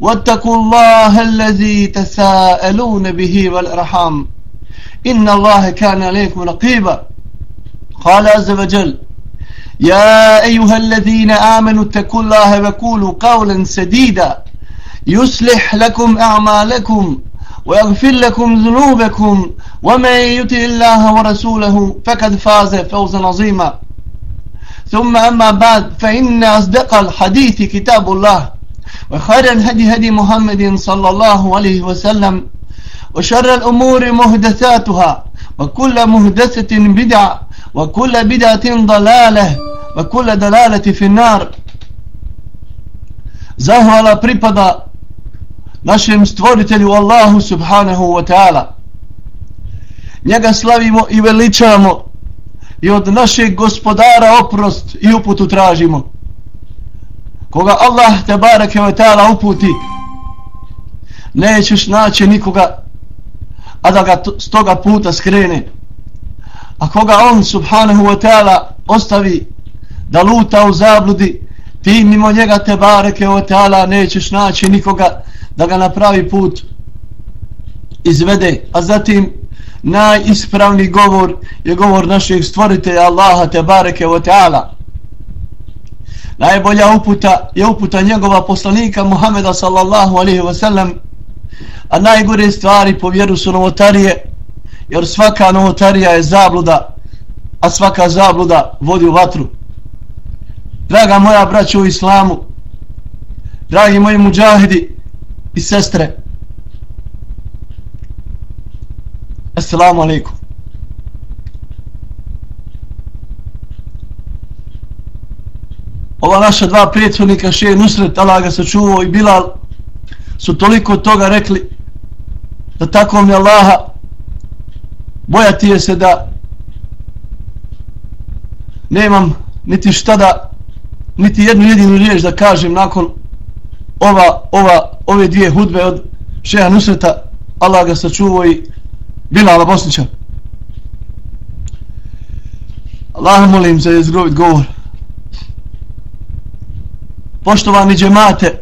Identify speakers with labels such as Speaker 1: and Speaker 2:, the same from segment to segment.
Speaker 1: واتقوا الله الذي تساءلون به والأرحام. إن الله كان عليكم رقيبا. قال عز وجل يا أيها الذين آمنوا اتقوا الله وقولوا قولا سديدا. يصلح لكم أعمالكم ويغفر لكم ذنوبكم. ومن يطع الله ورسوله فقد فاز فوزا عظيما. ثم أما بعد فإن أصدق الحديث كتاب الله. وخير الهدي هدي محمد صلى الله عليه وسلم وشر الأمور مهدثاتها وكل مهدثة بدعة وكل بدعة ضلالة وكل دلالة في النار Zahvala pripada našem stvoritelju Allahu subhanahu wa ta'ala. Njega slavimo i veličamo i od našeg gospodara oprost i uputu tražimo. Koga Allah te barake ve ta'ala uputi, nećeš naći nikoga, a da ga s toga puta skrene. A koga on subhanahu wa ta'ala ostavi da luta u zabludi, ti mimo njega te bareke wa ta'ala nećeš naći nikoga da ga napravi put izvede. A zatim najispravni govor je govor našeg stvoritelja Allaha te bareke o ta'ala. Najbolja uputa je uputa njegova poslanika Muhameda sallallahu alaihi wa sallam a najgore stvari po vjeru su novotarije jer svaka novotarija je zabluda a svaka zabluda vodi u vatru. Draga moja braća u islamu dragi moji muđahidi i sestre assalamu alaikum. Ova naša dva prijateljnika še Nusret, Allah ga sačuvao i Bilal su toliko toga rekli da tako mi Allaha bojati je se da nemam niti šta da niti jednu jedinu riječ da kažem nakon ova, ova, ove dvije hudbe od šeha Nusreta Allah ga sačuvao i Bilala Bosnića. Allah molim za izgrovit govor poštovani džemate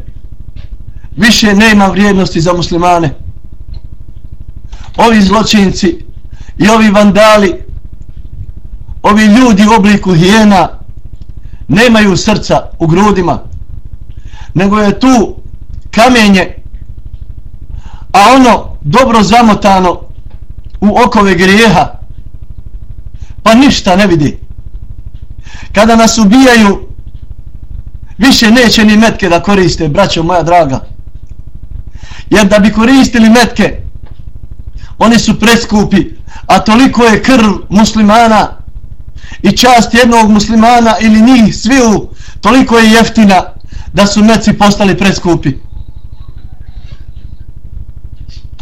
Speaker 1: više nema vrijednosti za muslimane. Ovi zločinci i ovi vandali ovi ljudi u obliku hijena nemaju srca u grudima nego je tu kamenje a ono dobro zamotano u okove grijeha pa ništa ne vidi. Kada nas ubijaju više neće ni metke da koriste braćo moja draga. Jer da bi koristili metke oni su preskupi a toliko je krv muslimana i čast jednog muslimana ili njih sviju toliko je jeftina da su meci postali preskupi.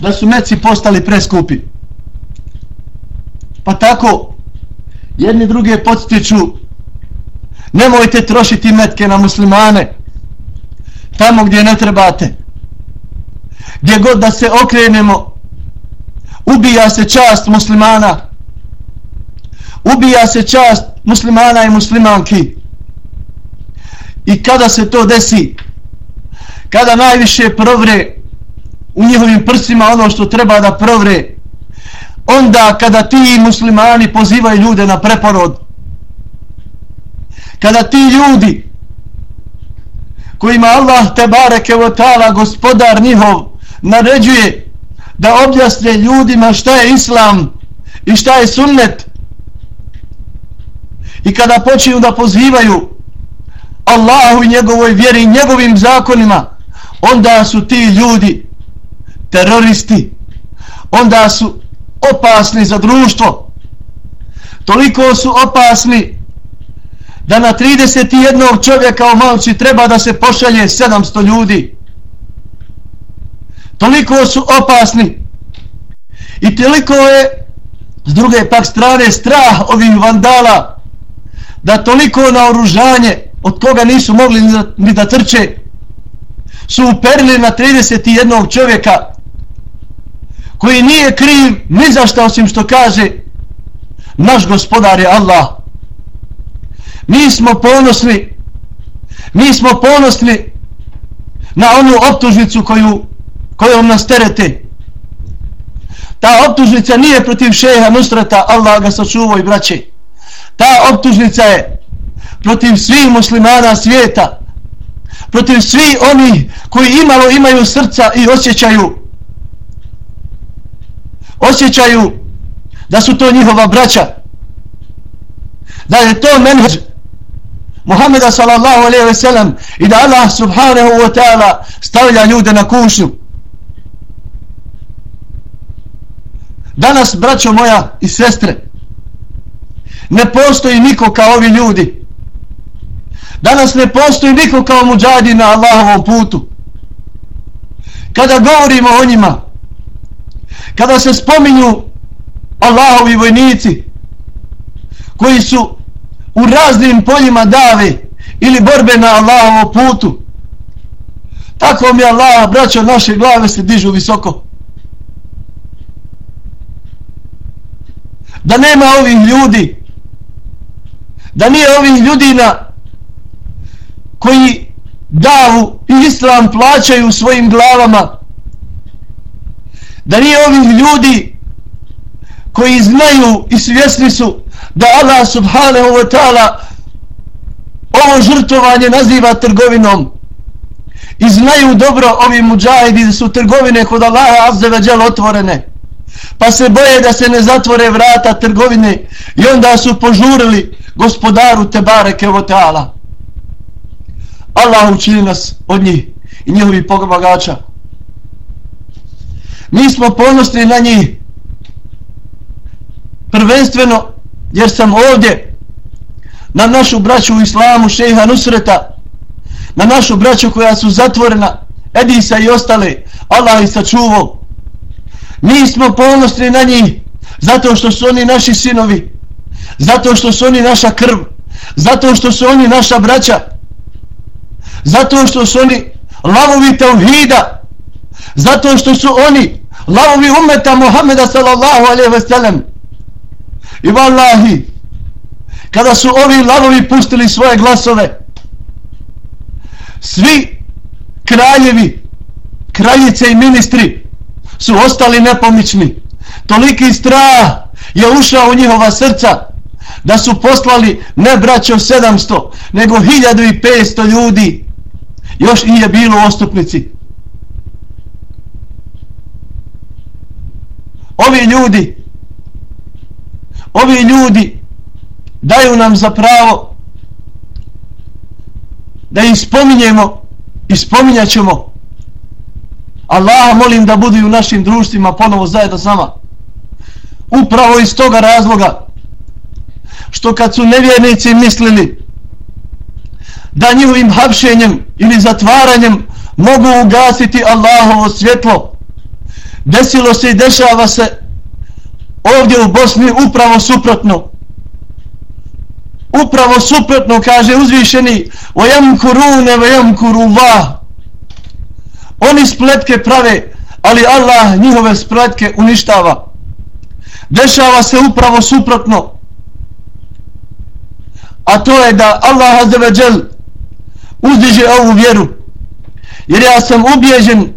Speaker 1: Da su meci postali preskupi. Pa tako jedni druge podstiču nemojte trošiti metke na muslimane. Tamo gdje ne trebate. Gdje god da se okrenemo ubija se čast muslimana. Ubija se čast muslimana i muslimanki. I kada se to desi kada najviše provre u njihovim prsima ono što treba da provre onda kada ti muslimani pozivaju ljude na preporod kada ti ljudi kojima Allah te bareke o ta'ala gospodar njihov naređuje da objasne ljudima šta je islam i šta je sunnet i kada počinju da pozivaju Allahu i njegovoj vjeri i njegovim zakonima onda su ti ljudi teroristi onda su opasni za društvo. Toliko su opasni da na 31 čovjeka u Malci treba da se pošalje 700 ljudi. Toliko su opasni. I toliko je s druge pak strane strah ovih vandala da toliko naoružanje od koga nisu mogli ni da, ni da trče su uperili na 31 čovjeka koji nije kriv ni za što osim što kaže naš gospodar je Allah mi smo ponosni mi smo ponosni na onu optužnicu koju kojom nas terete. Ta optužnica nije protiv šeha Nusrata Allah ga sačuvao i braće. Ta optužnica je protiv svih muslimana svijeta protiv svih oni koji imalo imaju srca i osjećaju osjećaju da su to njihova braća da je to menheđ. Muhammeda sallallahu alaihi ve sellem i da Allah subhanahu wa ta'ala stavlja ljude na kušnju. Danas braćo moja i sestre ne postoji niko kao ovi ljudi. Danas ne postoji niko kao muđadi na Allahovom putu. Kada govorimo o njima kada se spominju Allahovi vojnici koji su u raznim poljima dave ili borbe na Allahovom putu. Tako mi Allah braćo naše glave se dižu visoko. Da nema ovih ljudi da nije ovih ljudina koji davu i islam plaćaju svojim glavama da nije ovih ljudi koji znaju i svjesni su da Allah subhanahu wa ta'ala ovo žrtovanje naziva trgovinom. I znaju dobro ovi muđahidi da su trgovine kod Allaha azze veđel otvorene. Pa se boje da se ne zatvore vrata trgovine i onda su požurili gospodaru Tebare Kevoteala Allah učini nas od njih i njihovih pogobagača mi smo ponosni na njih. Prvenstveno jer sam ovdje na našu braću u islamu šeha Nusreta na našu braću koja su zatvorena Edisa i ostale Allah ih sačuvao. Mi smo ponosni na njih zato što su oni naši sinovi zato što su oni naša krv zato što su oni naša braća zato što su oni lavovi tevhida zato što su oni lavovi umeta Muhammeda sallallahu alaihi ve sellem i vallahi kada su ovi lavovi pustili svoje glasove svi kraljevi kraljice i ministri su ostali nepomični. Toliki strah je ušao u njihova srca da su poslali ne braćo 700 nego 1500 ljudi. Još i je bilo u ostupnici. Ovi ljudi ovi ljudi daju nam za pravo da im spominjemo i spominjat ćemo. Allaha molim da budu u našim društvima ponovo zajedno s nama. Upravo iz toga razloga što kad su nevjernici mislili da njihovim hapšenjem ili zatvaranjem mogu ugasiti Allahovo svjetlo desilo se i dešava se ovdje u Bosni upravo suprotno. Upravo suprotno kaže uzvišeni vajam kurune vajam kurullah oni spletke prave ali Allah njihove spletke uništava. Dešava se upravo suprotno. A to je da Allah azzeveđel uzdiže ovu vjeru. Jer ja sam ubježen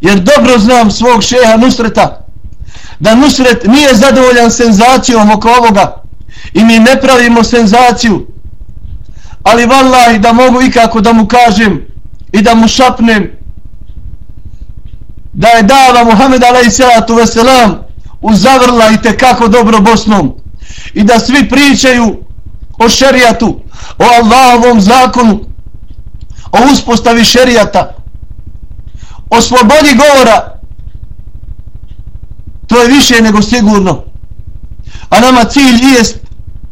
Speaker 1: jer dobro znam svog šeha Nusreta da Nusret nije zadovoljan senzacijom oko ovoga i mi ne pravimo senzaciju. Ali vallahi da mogu ikako da mu kažem i da mu šapnem da je dava Muhammed alaihissalatu veselam uzavrla i kako dobro Bosnom i da svi pričaju o šerijatu, o Allahovom zakonu, o uspostavi šerijata, o slobodi govora, to je više nego sigurno. A nama cilj jest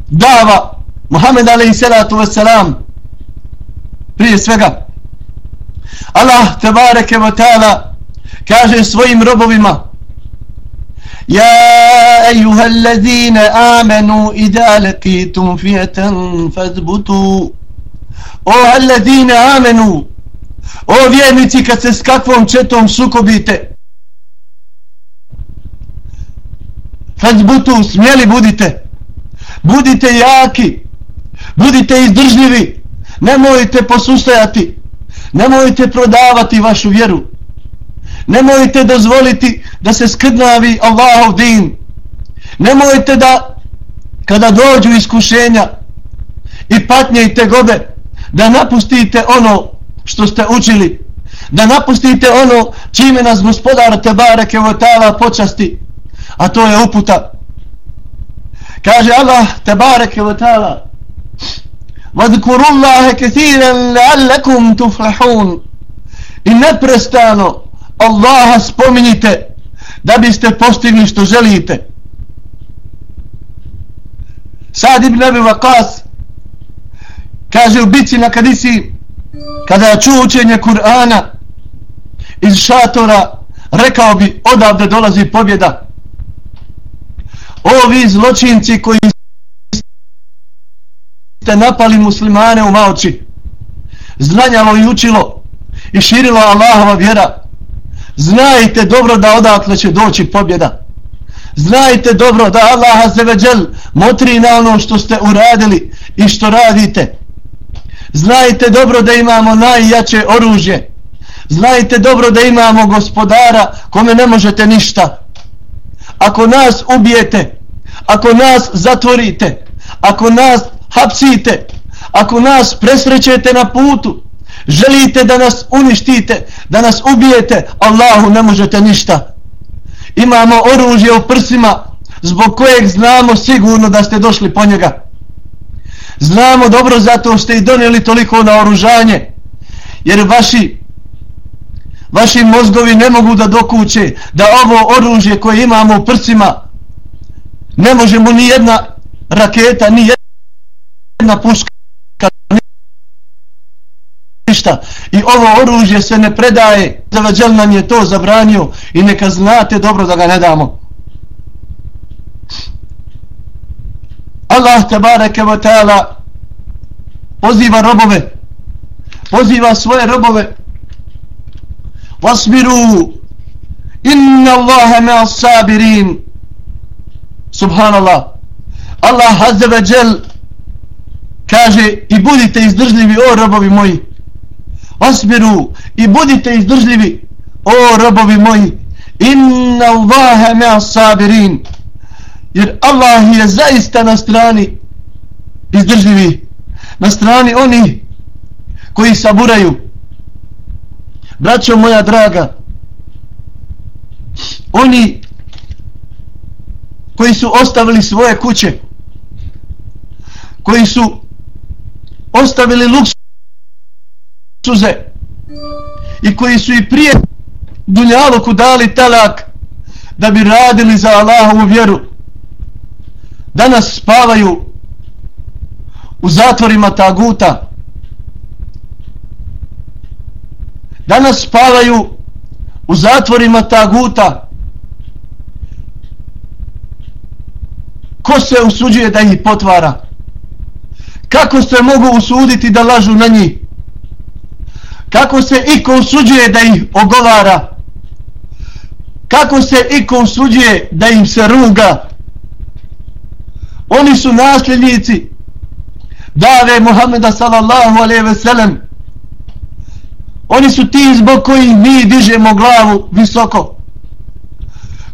Speaker 1: dava Muhammed alaihi salatu wasalam prije svega. Allah tebareke wa ta'ala kaže svojim robovima يا أيها الذين آمنوا إذا لقيتم فئة فاثبتوا O alladine amenu O vjernici kad se s kakvom četom sukobite Fazbutu smjeli budite Budite jaki Budite izdržljivi Nemojte posustajati Nemojte prodavati vašu vjeru Nemojte dozvoliti da se skrnavi Allahov din. Nemojte da kada dođu iskušenja i patnje i tegobe da napustite ono što ste učili. Da napustite ono čime nas gospodar Tebare Kevotala počasti. A to je uputa. Kaže Allah Tebareke Votala Allaha kethiren leallekum tuflahun i neprestano Allaha spominjite da biste postigli što želite. Sad ibn Abi Waqas kaže u bici na Kadisi kada je čuo učenje Kur'ana iz šatora rekao bi odavde dolazi pobjeda. Ovi zločinci koji ste napali muslimane u maoči znanjalo i učilo i širilo Allahova vjera znajte dobro da odatle će doći pobjeda. Znajte dobro da Allah azeveđel motri na ono što ste uradili i što radite. Znajte dobro da imamo najjače oružje. Znajte dobro da imamo gospodara kome ne možete ništa ako nas ubijete ako nas zatvorite ako nas hapsite ako nas presrećete na putu želite da nas uništite, da nas ubijete, Allahu ne možete ništa. Imamo oružje u prsima zbog kojeg znamo sigurno da ste došli po njega. Znamo dobro zato ste i donijeli toliko na oružanje, jer vaši vaši mozgovi ne mogu da dokuće da ovo oružje koje imamo u prsima ne možemo ni jedna raketa, ni jedna puška ništa. I ovo oružje se ne predaje. Zavađel nam je to zabranio i neka znate dobro da ga ne damo. Allah te bareke wa ta'ala poziva robove poziva svoje robove wasbiru. Inna Allahe me sabirin. Subhanallah. Allah azze ve jel kaže i budite izdržljivi o robovi moji. Asbiru i budite izdržljivi, o robovi moji, inna Allahe mea sabirin, jer Allah je zaista na strani izdržljivi, na strani oni koji saburaju. Braćo moja draga, oni koji su ostavili svoje kuće, koji su ostavili luksuze i koji su i prije dunjaluku dali talak da bi radili za Allahovu vjeru danas spavaju u zatvorima taguta. Danas spavaju u zatvorima taguta ko se usuđuje da ih potvara? Kako se mogu usuditi da lažu na njih? Kako se iko usuđuje da ih ogovara? Kako se iko usuđuje da im se ruga? Oni su nasljednici dave Muhammeda sallallahu alaihi ve sellem oni su ti zbog kojih mi dižemo glavu visoko.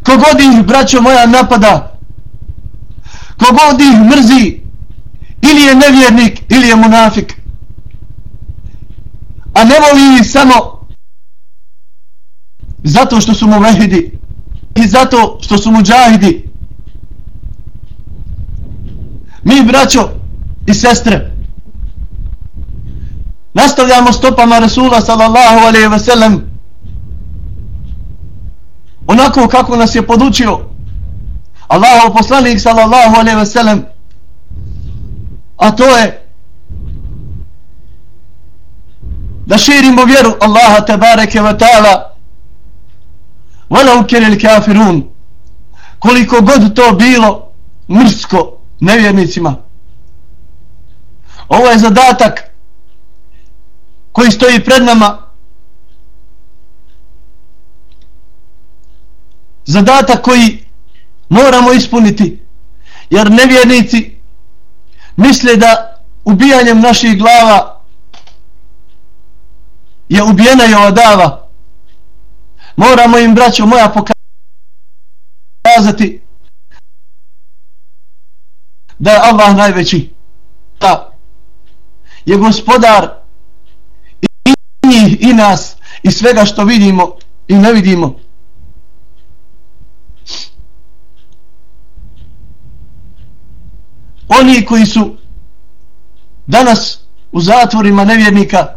Speaker 1: Kogod ih braćo moja napada kogod ih mrzi ili je nevjernik ili je munafik. A ne voli samo zato što su mu vehidi i zato što su mu džahidi. Mi braćo i sestre nastavljamo stopama Rasula sallallahu alaihi ve sellem onako kako nas je podučio Allahov poslanik sallallahu alaihi ve sellem a to je da širimo vjeru Allaha tebareke ve ta'ala. Walau keril kafirun koliko god to bilo mrsko nevjernicima. Ovo je zadatak koji stoji pred nama. Zadatak koji moramo ispuniti jer nevjernici misle da ubijanjem naših glava je ubijena je ova dava moramo im braćo moja pokazati da je Allah najveći da je gospodar njih i nas i svega što vidimo i ne vidimo. Oni koji su danas u zatvorima nevjernika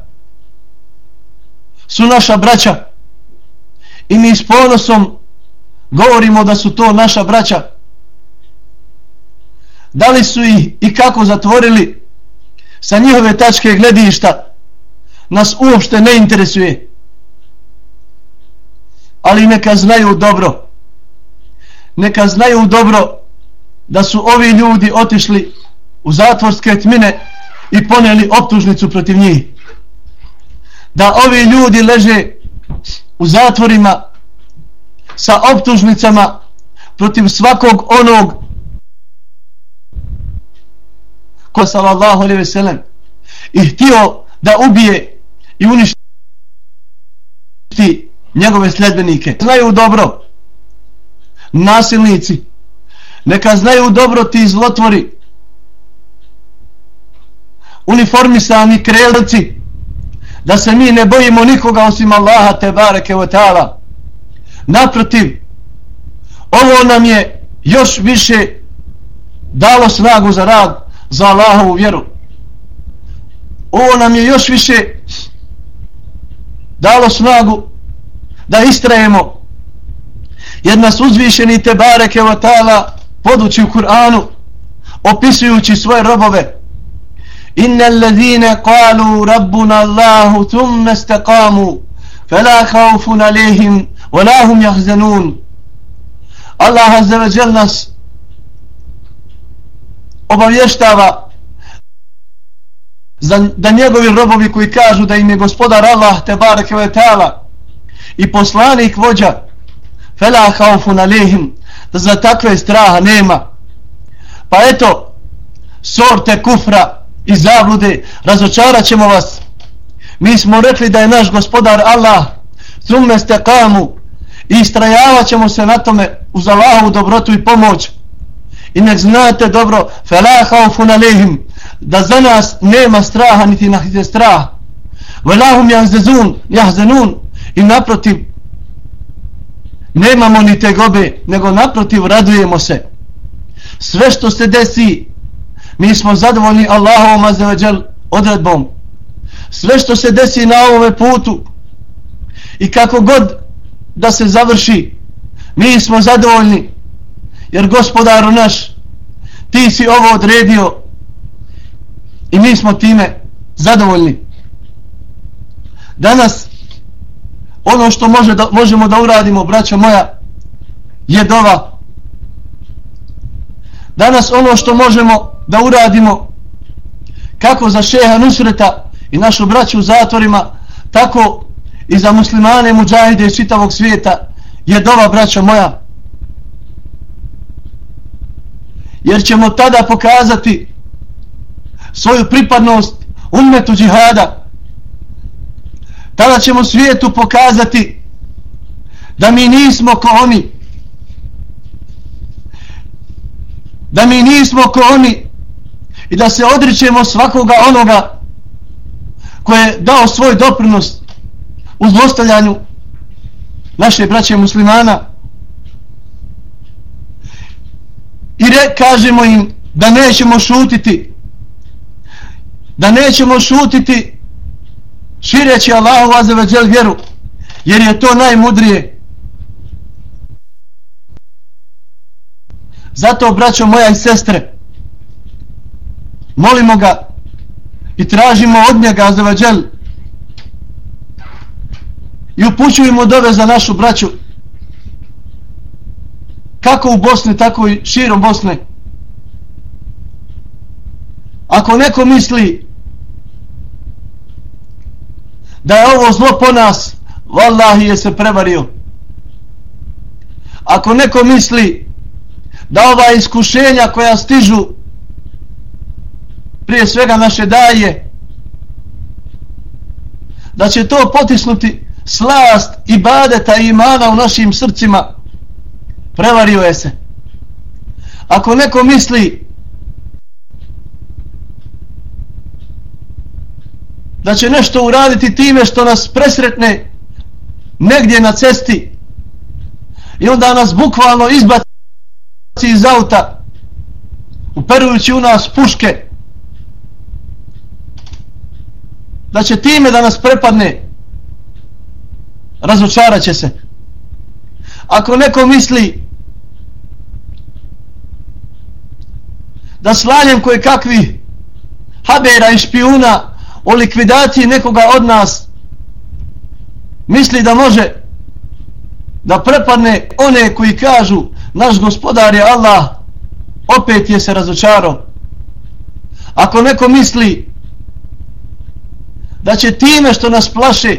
Speaker 1: su naša braća i mi s ponosom govorimo da su to naša braća. Da li su ih i kako zatvorili sa njihove tačke gledišta? Nas uopšte ne interesuje. Ali neka znaju dobro. Neka znaju dobro da su ovi ljudi otišli u zatvorske tmine i poneli optužnicu protiv njih. Da ovi ljudi leže u zatvorima sa optužnicama protiv svakog onog ko sallallahu alaihi veselem i htio da ubije i uništi njegove sljedbenike. Znaju dobro nasilnici neka znaju dobro ti zlotvori uniformisani krelci da se mi ne bojimo nikoga osim Allaha te bareke o taala. Naprotiv ovo nam je još više dalo snagu za rad za Allahovu vjeru. Ovo nam je još više dalo snagu da istrajemo. Jer nas uzvišeni te bareke vatala podući u Kur'anu opisujući svoje robove. Inna allazine kalu rabbuna Allahu thumme stakamu fela kaufun alihim volahum jahzenun Allah azzeve nas obavještava da njegovi robovi koji kažu da im je gospodar Allah te bareke ve taala i poslanik vođa fela haufun alehim da za takve straha nema pa eto sorte kufra i zablude, razočarat ćemo vas. Mi smo rekli da je naš gospodar Allah, zume ste kamu, i istrajavat ćemo se na tome uz Allahovu dobrotu i pomoć. I nek znate dobro, fela haufun funalehim, da za nas nema straha niti nahite strah. Velahum jahzezun, jahzenun, i naprotiv, nemamo ni te gobe, nego naprotiv radujemo se. Sve što se desi, mi smo zadovoljni Allahovom azzavadžel odredbom sve što se desi na ovome putu i kako god da se završi mi smo zadovoljni jer gospodaru naš ti si ovo odredio i mi smo time zadovoljni. Danas ono što može da, možemo da uradimo braća moja je dova. Danas ono što možemo da uradimo kako za šeha Nusreta i našu braću u zatvorima tako i za muslimane muđahide iz čitavog svijeta je dova braća moja. Jer ćemo tada pokazati svoju pripadnost umetu džihada. Tada ćemo svijetu pokazati da mi nismo ko oni. Da mi nismo ko oni i da se odričemo svakoga onoga koje je dao svoj doprinos u zlostavljanju naše braće muslimana. I re, kažemo im da nećemo šutiti da nećemo šutiti šireći Allahu azeveđel vjeru jer je to najmudrije. Zato braćo moja i sestre molimo ga i tražimo od njega azeveđel i upućujemo dove za našu braću kako u Bosni tako i širom Bosne. Ako neko misli da je ovo zlo po nas vallahi je se prevario. Ako neko misli da ova iskušenja koja stižu prije svega naše daje da će to potisnuti slast i badeta i imana u našim srcima prevario je se. Ako neko misli da će nešto uraditi time što nas presretne negdje na cesti i onda nas bukvalno izbaci iz auta uperujući u nas puške da će time da nas prepadne razočarat će se. Ako neko misli da slanjem koje kakvi habera i špijuna o likvidaciji nekoga od nas misli da može da prepadne one koji kažu naš gospodar je Allah opet je se razočarao. Ako neko misli da će time što nas plaše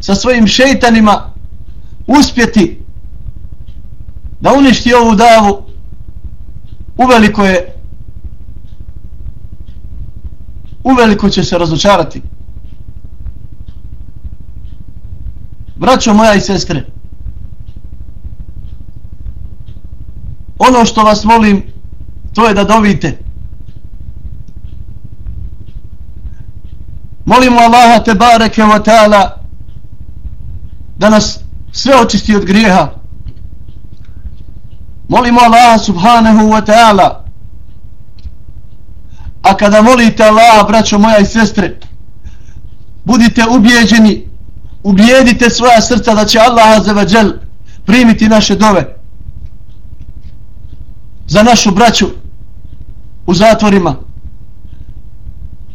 Speaker 1: sa svojim šeitanima uspjeti da uništi ovu davu uveliko je uveliko će se razočarati. Braćo moja i sestre ono što vas molim to je da dovite. Molimo Allaha te bareke wa ta'ala da nas sve očisti od grijeha. Molimo Allaha subhanahu wa ta'ala a kada molite Allah, braćo moja i sestre budite ubijeđeni ubijedite svoja srca da će Allah azevađel primiti naše dove za našu braću u zatvorima.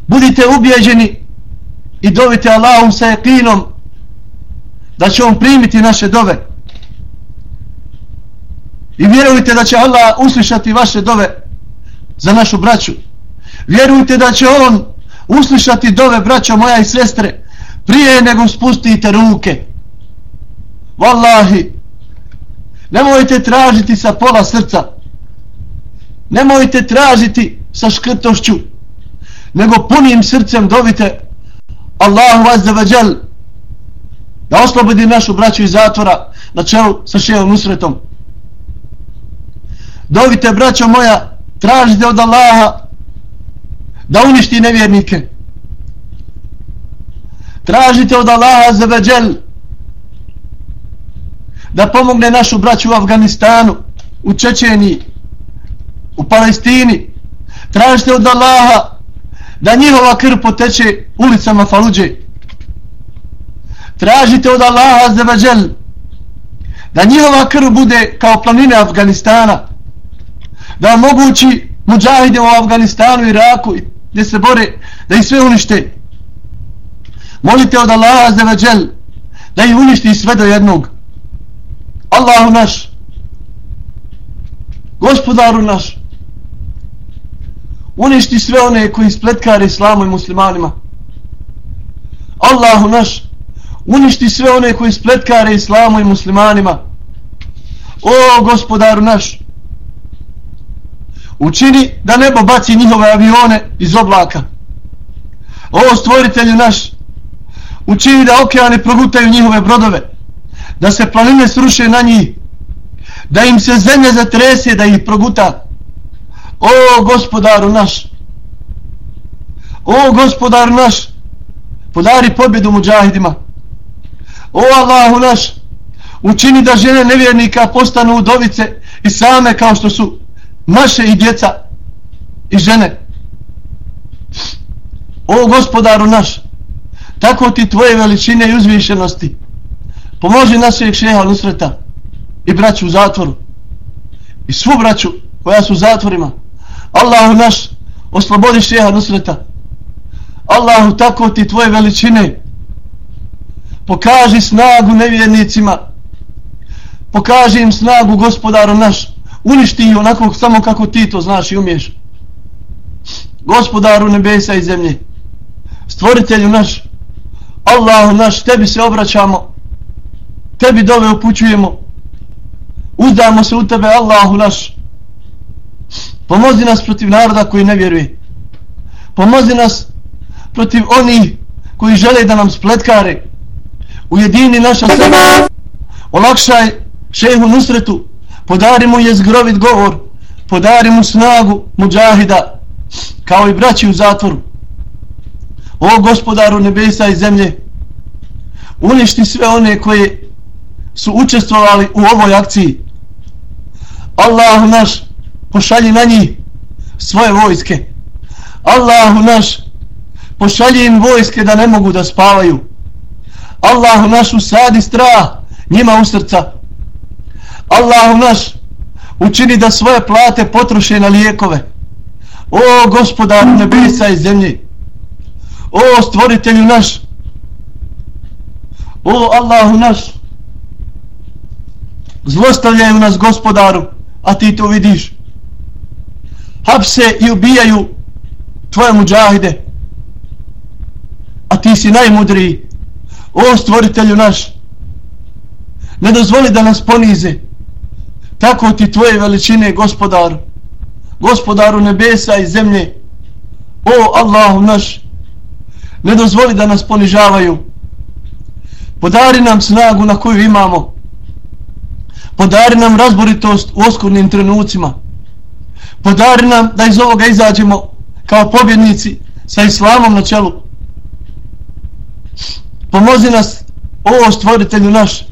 Speaker 1: Budite ubijeđeni i dovite Allahom sa jekinom da će on primiti naše dove. I vjerujte da će Allah uslišati vaše dove za našu braću vjerujte da će on uslišati dove braćo moja i sestre prije nego spustite ruke. Wallahi nemojte tražiti sa pola srca nemojte tražiti sa škrtošću nego punim srcem dovite Allahu azza da oslobodi našu braću iz zatvora na čelu sa ševom usretom dovite braćo moja tražite od Allaha da uništi nevjernike. Tražite od Allaha za veđel da pomogne našu braću u Afganistanu u Čečeniji u Palestini. Tražite od Allaha da njihova krv poteče ulicama Faluđe. Tražite od Allaha za veđel da njihova krv bude kao planine Afganistana da omogući muđahide u Afganistanu i Iraku gdje se bore da ih sve unište. Molite od Allaha za veđel da ih uništi sve do jednog. Allahu naš gospodaru naš uništi sve one koji spletkare islamu i muslimanima. Allahu naš uništi sve one koji spletkare islamu i muslimanima. O gospodaru naš učini da nebo baci njihove avione iz oblaka. Ovo stvoritelju naš učini da okeani progutaju njihove brodove da se planine sruše na njih da im se zemlja zatrese da ih proguta. O gospodaru naš o gospodaru naš podari pobjedu muđahidima o Allahu naš učini da žene nevjernika postanu udovice i same kao što su maše i djeca i žene. O gospodaru naš, tako ti tvoje veličine i uzvišenosti, pomoži našeg šeha Nusreta i braću u zatvoru i svu braću koja su u zatvorima. Allahu naš, oslobodi šeha Nusreta. Allahu, tako ti tvoje veličine, pokaži snagu nevjernicima, pokaži im snagu gospodaru naš, uništi ih onako samo kako ti to znaš i umiješ. Gospodaru nebesa i zemlje, stvoritelju naš, Allahu naš, tebi se obraćamo, tebi dove upućujemo, uzdamo se u tebe, Allahu naš, pomozi nas protiv naroda koji ne vjeruje, pomozi nas protiv onih koji žele da nam spletkare, ujedini naša sebe, olakšaj šehu Nusretu, podari mu jezgrovit govor, podari mu snagu muđahida, kao i braći u zatvoru. O gospodaru nebesa i zemlje, uništi sve one koje su učestvovali u ovoj akciji. Allahu naš, pošalji na njih svoje vojske. Allahu naš, pošalji im vojske da ne mogu da spavaju. Allahu naš usadi strah njima u srca. Allahu naš učini da svoje plate potroše na lijekove. O gospodaru nebesa i zemlje. O stvoritelju naš. O Allahu naš. Zlostavljaju nas gospodaru, a ti to vidiš. Hapse i ubijaju tvoje muđahide. A ti si najmudriji. O stvoritelju naš. Ne dozvoli da nas ponize. Tako ti tvoje veličine gospodar Gospodaru nebesa i zemlje. O Allahu naš. Ne dozvoli da nas ponižavaju. Podari nam snagu na koju imamo. Podari nam razboritost u oskurnim trenucima. Podari nam da iz ovoga izađemo kao pobjednici sa islamom na čelu. Pomozi nas, o stvoritelju naš,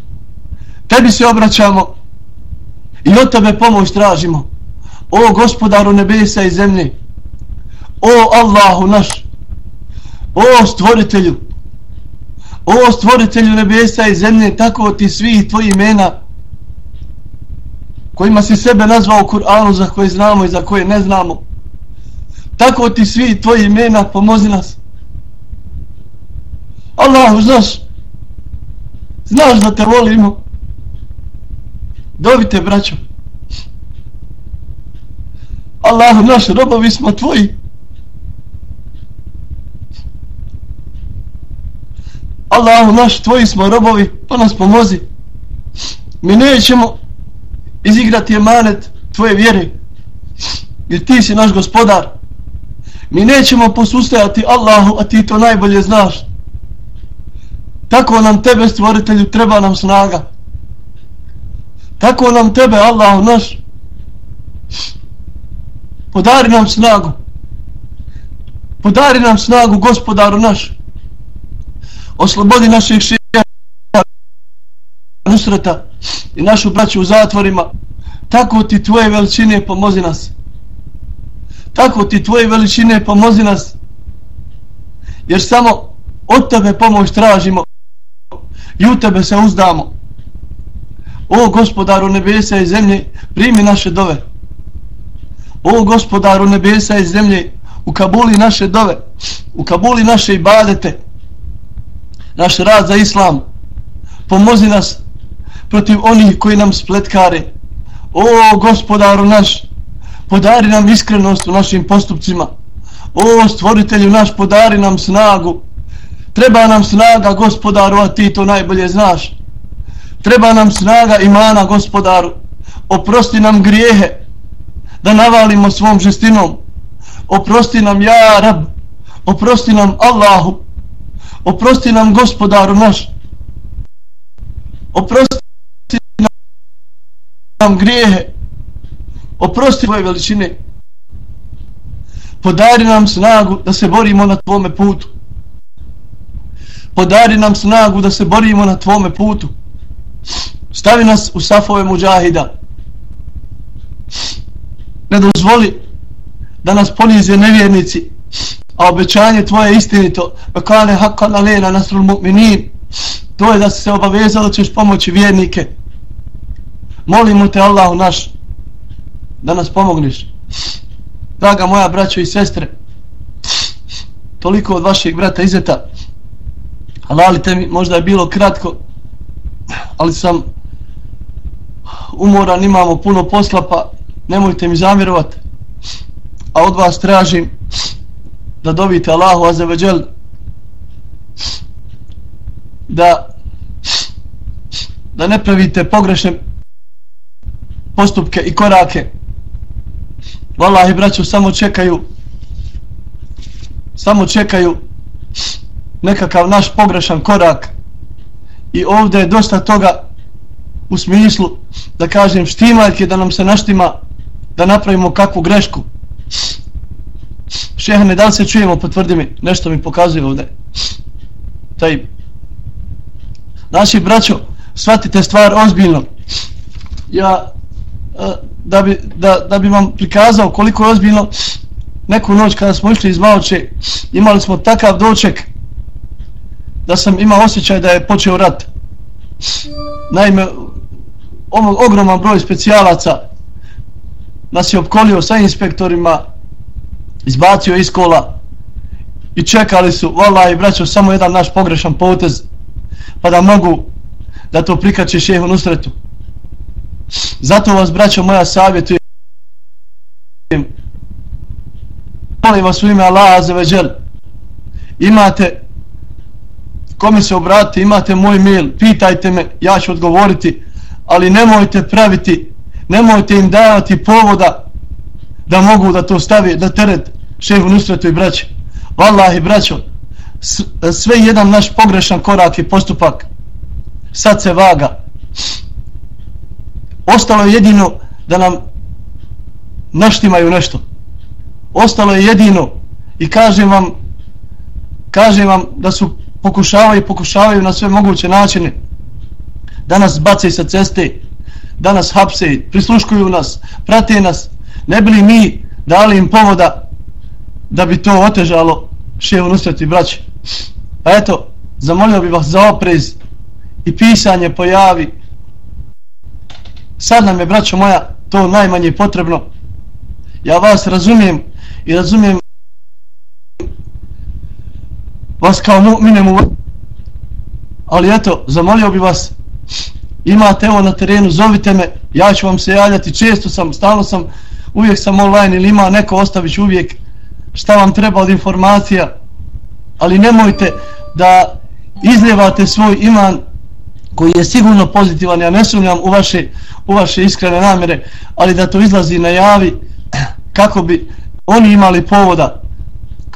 Speaker 1: tebi se obraćamo i od tebe pomoć tražimo. O gospodaru nebesa i zemlje, o Allahu naš, o stvoritelju, o stvoritelju nebesa i zemlje, tako ti svih tvoji imena, kojima si sebe nazvao u Kur'anu za koje znamo i za koje ne znamo, tako ti svi tvoji imena, pomozi nas. Allahu, znaš, znaš da te volimo. Dobite, braćo. Allahu, naš robovi smo tvoji. Allahu, naš, tvoji smo robovi, pa nas pomozi. Mi nećemo izigrati emanet tvoje vjere, jer ti si naš gospodar. Mi nećemo posustajati Allahu, a ti to najbolje znaš. Tako nam tebe stvoritelju treba nam snaga. Tako nam tebe Allahu naš podari nam snagu. Podari nam snagu gospodaru naš. Oslobodi naših šeha nusreta i našu braću u zatvorima. Tako ti tvoje veličine pomozi nas. Tako ti tvoje veličine pomozi nas. Jer samo od tebe pomoć tražimo i u tebe se uzdamo. O gospodaru nebesa i zemlje, primi naše dove. O gospodaru nebesa i zemlje, u Kabuli naše dove, u Kabuli naše ibadete, naš rad za islam, pomozi nas protiv onih koji nam spletkare. O gospodaru naš, podari nam iskrenost u našim postupcima. O stvoritelju naš, podari nam snagu. Treba nam snaga gospodaru, a ti to najbolje znaš. Treba nam snaga imana gospodaru. Oprosti nam grijehe da navalimo svom žestinom. Oprosti nam ja rab. Oprosti nam Allahu. Oprosti nam gospodaru naš. Oprosti nam grijehe. Oprosti tvoje veličine. Podari nam snagu da se borimo na tvome putu. Podari nam snagu da se borimo na tvome putu stavi nas u safove muđahida ne dozvoli da nas ponize nevjernici a obećanje tvoje istinito. Pa kane alena nasrul mu'minin. To je da se obavezao da ćeš pomoći vjernike. Molimo te Allahu naš da nas pomogniš draga moja braćo i sestre toliko od vašeg brata Izeta. Halalite mi možda je bilo kratko ali sam umoran imamo puno posla pa nemojte mi zamjerovati a od vas tražim da dobite Allahu azeveđel da da ne pravite pogrešne postupke i korake. Wallahi braću samo čekaju samo čekaju nekakav naš pogrešan korak i ovdje je dosta toga u smislu da kažem štimaljke da nam se naštima da napravimo kakvu grešku. Šehane da li se čujemo potvrdi mi nešto mi pokazuje ovdje. Taj naši braćo shvatite stvar ozbiljno. Ja da bi, da, da bi vam prikazao koliko je ozbiljno neku noć kada smo išli iz Maoče imali smo takav doček da sam imao osjećaj da je počeo rat. Naime ono ogroman broj specijalaca nas je opkolio sa inspektorima izbacio iz kola i čekali su vala i braćo samo jedan naš pogrešan potez pa da mogu da to prikače šehu nusretu zato vas braćo moja savjetujem. Molim vas u ime Allaha za imate kome se obratite imate moj mail pitajte me ja ću odgovoriti ali nemojte praviti nemojte im davati povoda da mogu da to stavi da teret šehu nusretu i braće Wallahi braćo sve jedan naš pogrešan korak i postupak sad se vaga. Ostalo je jedino da nam naštimaju nešto. Ostalo je jedino i kažem vam kažem vam da su pokušavaju i pokušavaju na sve moguće načine. Da nas bace sa ceste da nas hapse, prisluškuju nas prate nas, ne bili mi dali im povoda da bi to otežalo ševu nusreti braće? Pa eto, zamolio bi vas za oprez i pisanje pojavi. Sad nam je braćo moja to najmanje potrebno. Ja vas razumijem i razumijem vas kao mu'minemu ali eto, zamolio bi vas imate evo na terenu, zovite me ja ću vam se javljati, često sam stalno sam, uvijek sam online ili ima neko ostavić uvijek šta vam treba od informacija. Ali nemojte da izljevate svoj iman koji je sigurno pozitivan ja ne sumnjam u vaše, u vaše iskrene namere ali da to izlazi na javi kako bi oni imali povoda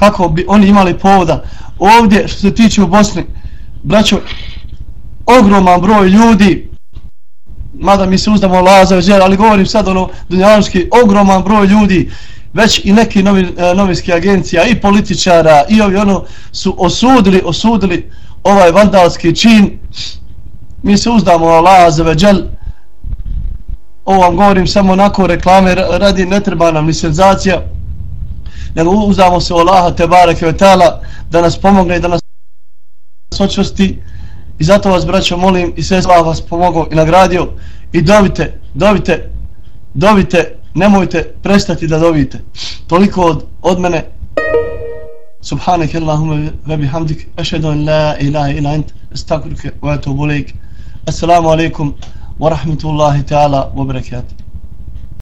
Speaker 1: kako bi oni imali povoda? Ovdje što se tiče u Bosni braćo ogroman broj ljudi mada mi se uzdamo Laza ali govorim sad ono dunjanoški ogroman broj ljudi već i neki novi, e, novinski agencija i političara i ovi ono su osudili osudili ovaj vandalski čin. Mi se uzdamo Laza za ovo vam govorim samo onako reklame radi ne treba nam ni senzacija nego uzamo se Allaha te bareke da nas pomogne i da nas sočnosti i zato vas braćo molim i sve vas pomogao i nagradio. I dovite, dovite, dovite, nemojte prestati da dovite. toliko od, od mene. Subhanak Allahumma wa bihamdik. Ashhadu an la ilaha illa ant. Astaghfiruka wa atubu ilaik assalamu alaikum wa rahmatullahi ta'ala wa barakatuh.